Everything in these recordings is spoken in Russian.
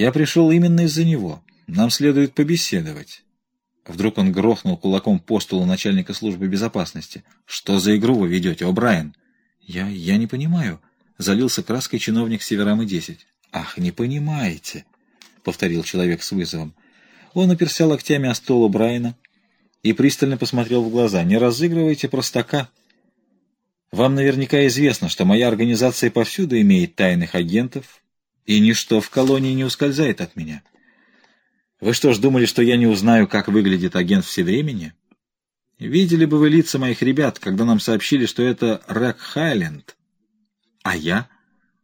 Я пришел именно из-за него. Нам следует побеседовать. Вдруг он грохнул кулаком по столу начальника службы безопасности. «Что за игру вы ведете, О'Брайен?» «Я... я не понимаю», — залился краской чиновник Северамы-10. «Ах, не понимаете», — повторил человек с вызовом. Он оперся локтями о стол О'Брайена и пристально посмотрел в глаза. «Не разыгрывайте простака. Вам наверняка известно, что моя организация повсюду имеет тайных агентов, и ничто в колонии не ускользает от меня». Вы что ж думали, что я не узнаю, как выглядит агент всевремени? Видели бы вы лица моих ребят, когда нам сообщили, что это Рэк Хайленд. А я?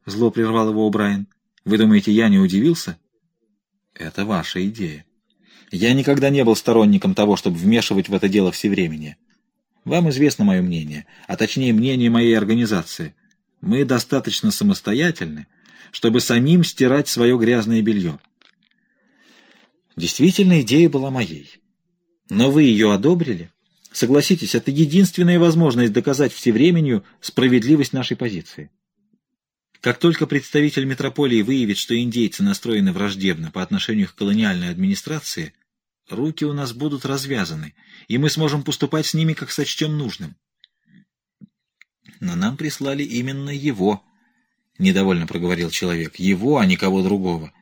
Зло прервал его Брайан. Вы думаете, я не удивился? Это ваша идея. Я никогда не был сторонником того, чтобы вмешивать в это дело всевремени. Вам известно мое мнение, а точнее мнение моей организации. Мы достаточно самостоятельны, чтобы самим стирать свое грязное белье. Действительно, идея была моей. Но вы ее одобрили? Согласитесь, это единственная возможность доказать всевременью справедливость нашей позиции. Как только представитель метрополии выявит, что индейцы настроены враждебно по отношению к колониальной администрации, руки у нас будут развязаны, и мы сможем поступать с ними, как сочтем нужным. Но нам прислали именно его, — недовольно проговорил человек, — его, а никого другого.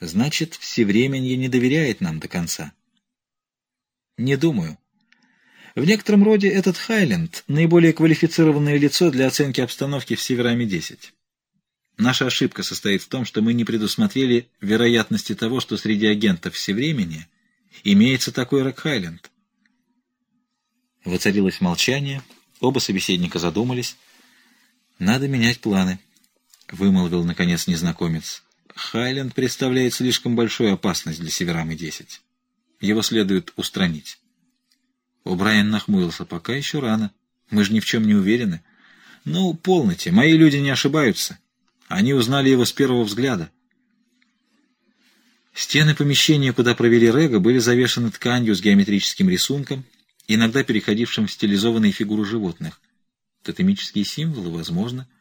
Значит, всевременье не доверяет нам до конца. Не думаю. В некотором роде этот Хайленд — наиболее квалифицированное лицо для оценки обстановки в Северами-10. Наша ошибка состоит в том, что мы не предусмотрели вероятности того, что среди агентов всевремени имеется такой Рок Хайленд. Воцарилось молчание, оба собеседника задумались. «Надо менять планы», — вымолвил, наконец, незнакомец. Хайленд представляет слишком большую опасность для Северамы-10. Его следует устранить. О'Брайен нахмурился. Пока еще рано. Мы же ни в чем не уверены. Ну, полноте. Мои люди не ошибаются. Они узнали его с первого взгляда. Стены помещения, куда провели Рега, были завешаны тканью с геометрическим рисунком, иногда переходившим в стилизованные фигуры животных. Тотемические символы, возможно, —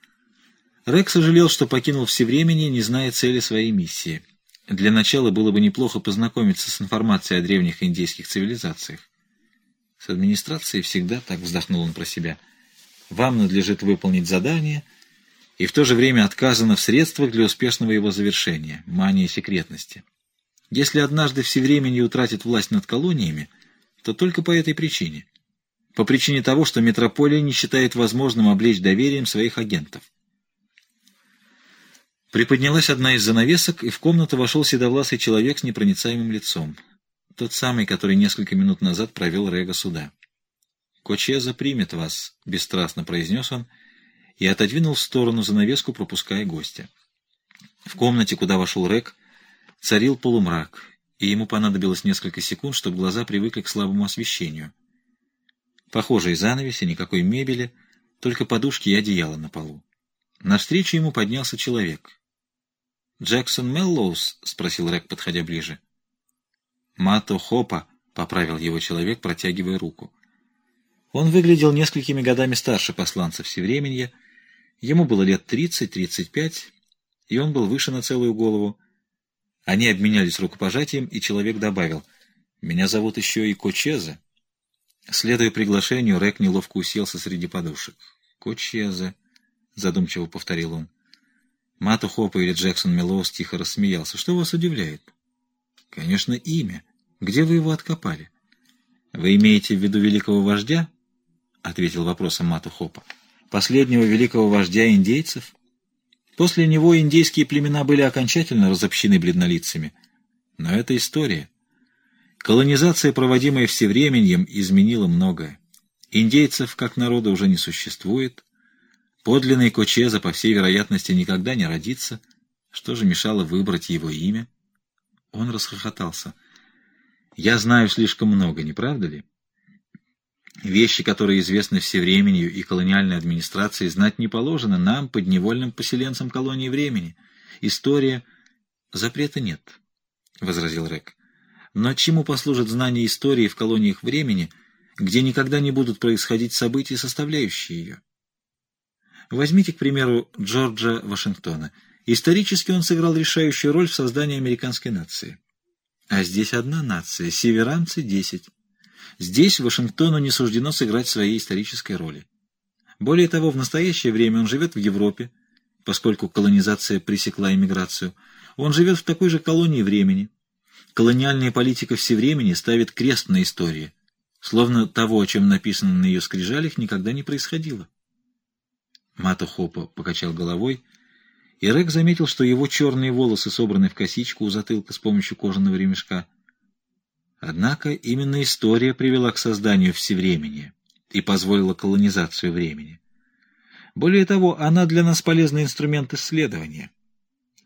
Рек сожалел, что покинул все времени, не зная цели своей миссии. Для начала было бы неплохо познакомиться с информацией о древних индейских цивилизациях. С администрацией всегда так вздохнул он про себя. Вам надлежит выполнить задание, и в то же время отказано в средствах для успешного его завершения, мания секретности. Если однажды все времени утратит власть над колониями, то только по этой причине. По причине того, что метрополия не считает возможным облечь доверием своих агентов. Приподнялась одна из занавесок, и в комнату вошел седовласый человек с непроницаемым лицом. Тот самый, который несколько минут назад провел Рега сюда. «Кочеза примет вас», — бесстрастно произнес он, и отодвинул в сторону занавеску, пропуская гостя. В комнате, куда вошел Рег, царил полумрак, и ему понадобилось несколько секунд, чтобы глаза привыкли к слабому освещению. Похожие занавеси, никакой мебели, только подушки и одеяло на полу. Навстречу ему поднялся человек. «Джексон Меллоус?» — спросил Рек, подходя ближе. «Мато Хопа», — поправил его человек, протягивая руку. Он выглядел несколькими годами старше посланца Всевременья. Ему было лет тридцать-тридцать пять, и он был выше на целую голову. Они обменялись рукопожатием, и человек добавил, «Меня зовут еще и Кочезе». Следуя приглашению, Рек неловко уселся среди подушек. «Кочезе», — задумчиво повторил он. Мату Хопа или Джексон Мелоус тихо рассмеялся. «Что вас удивляет?» «Конечно, имя. Где вы его откопали?» «Вы имеете в виду великого вождя?» — ответил вопросом Мату Хопа. «Последнего великого вождя индейцев?» После него индейские племена были окончательно разобщены бледнолицами. Но это история. Колонизация, проводимая всевременьем, изменила многое. Индейцев как народа уже не существует, Подлинный Кочеза, по всей вероятности, никогда не родится. Что же мешало выбрать его имя? Он расхохотался. «Я знаю слишком много, не правда ли? Вещи, которые известны всевременью и колониальной администрации, знать не положено нам, подневольным поселенцам колонии времени. История... Запрета нет», — возразил Рек. «Но чему послужит знание истории в колониях времени, где никогда не будут происходить события, составляющие ее?» Возьмите, к примеру, Джорджа Вашингтона. Исторически он сыграл решающую роль в создании американской нации. А здесь одна нация, северанцы — десять. Здесь Вашингтону не суждено сыграть своей исторической роли. Более того, в настоящее время он живет в Европе, поскольку колонизация пресекла иммиграцию. Он живет в такой же колонии времени. Колониальная политика всевремени ставит крест на истории, словно того, о чем написано на ее скрижалях, никогда не происходило. Мата Хопа покачал головой, и Рек заметил, что его черные волосы собраны в косичку у затылка с помощью кожаного ремешка. Однако именно история привела к созданию всевремени и позволила колонизацию времени. Более того, она для нас полезный инструмент исследования.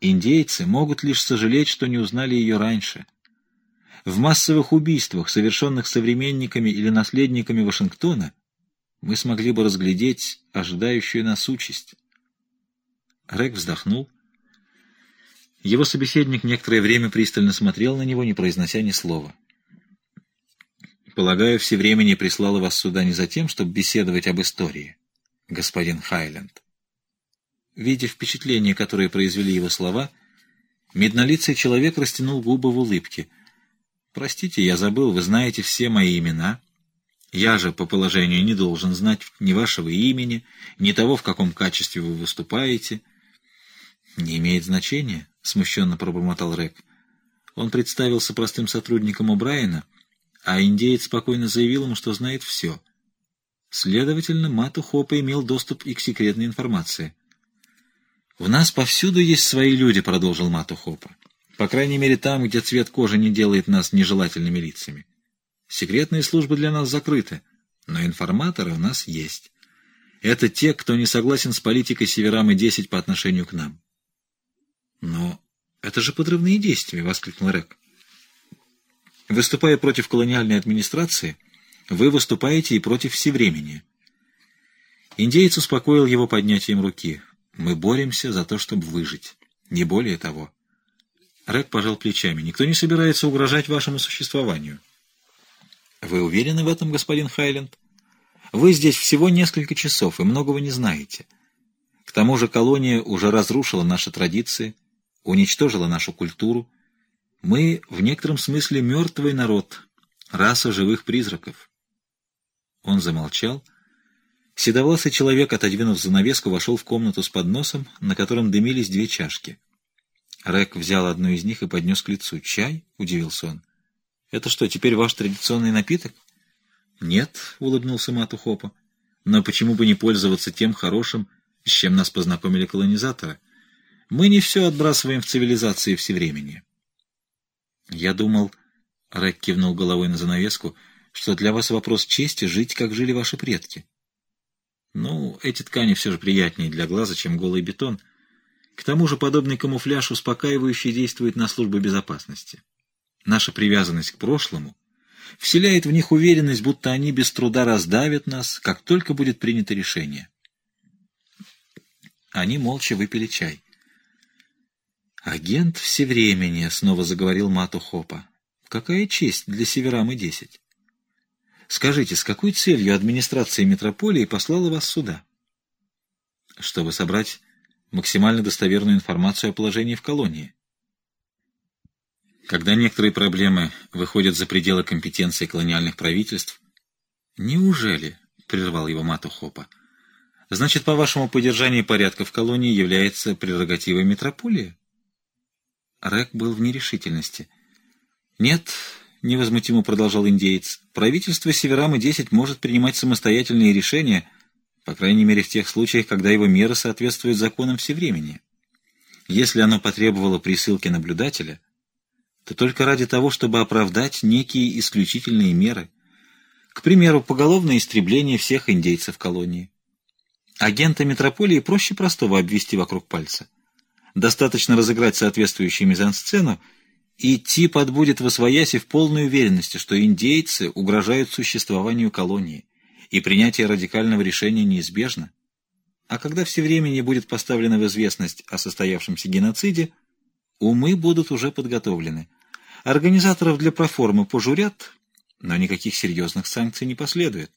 Индейцы могут лишь сожалеть, что не узнали ее раньше. В массовых убийствах, совершенных современниками или наследниками Вашингтона, мы смогли бы разглядеть ожидающую нас участь. Рэг вздохнул. Его собеседник некоторое время пристально смотрел на него, не произнося ни слова. «Полагаю, все времени прислало вас сюда не за тем, чтобы беседовать об истории, господин Хайленд». Видя впечатление, которое произвели его слова, меднолицый человек растянул губы в улыбке. «Простите, я забыл, вы знаете все мои имена. Я же по положению не должен знать ни вашего имени, ни того, в каком качестве вы выступаете». «Не имеет значения», — смущенно пробормотал Рек. Он представился простым сотрудником у Брайана, а индеец спокойно заявил ему, что знает все. Следовательно, Мату Хопа имел доступ и к секретной информации. «У нас повсюду есть свои люди», — продолжил Мату Хопа. «По крайней мере, там, где цвет кожи не делает нас нежелательными лицами. Секретные службы для нас закрыты, но информаторы у нас есть. Это те, кто не согласен с политикой Северамы-10 по отношению к нам. «Но это же подрывные действия!» — воскликнул Рек. «Выступая против колониальной администрации, вы выступаете и против всевремени». Индеец успокоил его поднятием руки. «Мы боремся за то, чтобы выжить. Не более того». Рек пожал плечами. «Никто не собирается угрожать вашему существованию». «Вы уверены в этом, господин Хайленд? Вы здесь всего несколько часов и многого не знаете. К тому же колония уже разрушила наши традиции, уничтожила нашу культуру. Мы в некотором смысле мертвый народ, раса живых призраков. Он замолчал. Седовласый человек, отодвинув занавеску, вошел в комнату с подносом, на котором дымились две чашки. Рек взял одну из них и поднес к лицу. «Чай?» — удивился он. «Это что, теперь ваш традиционный напиток?» «Нет», — улыбнулся Мату Хопа. «Но почему бы не пользоваться тем хорошим, с чем нас познакомили колонизаторы?» Мы не все отбрасываем в цивилизации всевремени. Я думал, Рэк кивнул головой на занавеску, что для вас вопрос чести жить, как жили ваши предки. Ну, эти ткани все же приятнее для глаза, чем голый бетон. К тому же подобный камуфляж успокаивающе действует на службу безопасности. Наша привязанность к прошлому вселяет в них уверенность, будто они без труда раздавят нас, как только будет принято решение. Они молча выпили чай. «Агент всевремени», — снова заговорил Мату Хопа. «Какая честь для Северамы-10. Скажите, с какой целью администрация метрополии послала вас сюда?» «Чтобы собрать максимально достоверную информацию о положении в колонии». Когда некоторые проблемы выходят за пределы компетенции колониальных правительств, «Неужели?» — прервал его Мату Хопа. «Значит, по-вашему, поддержание порядка в колонии является прерогативой метрополии?» Рек был в нерешительности. «Нет», — невозмутимо продолжал индеец, — «правительство Северамы-10 может принимать самостоятельные решения, по крайней мере в тех случаях, когда его меры соответствуют законам всевремени. Если оно потребовало присылки наблюдателя, то только ради того, чтобы оправдать некие исключительные меры, к примеру, поголовное истребление всех индейцев колонии. Агента метрополии проще простого обвести вокруг пальца. Достаточно разыграть соответствующую мизансцену, и тип отбудет в освояси в полной уверенности, что индейцы угрожают существованию колонии, и принятие радикального решения неизбежно. А когда все времени будет поставлено в известность о состоявшемся геноциде, умы будут уже подготовлены. Организаторов для проформы пожурят, но никаких серьезных санкций не последует.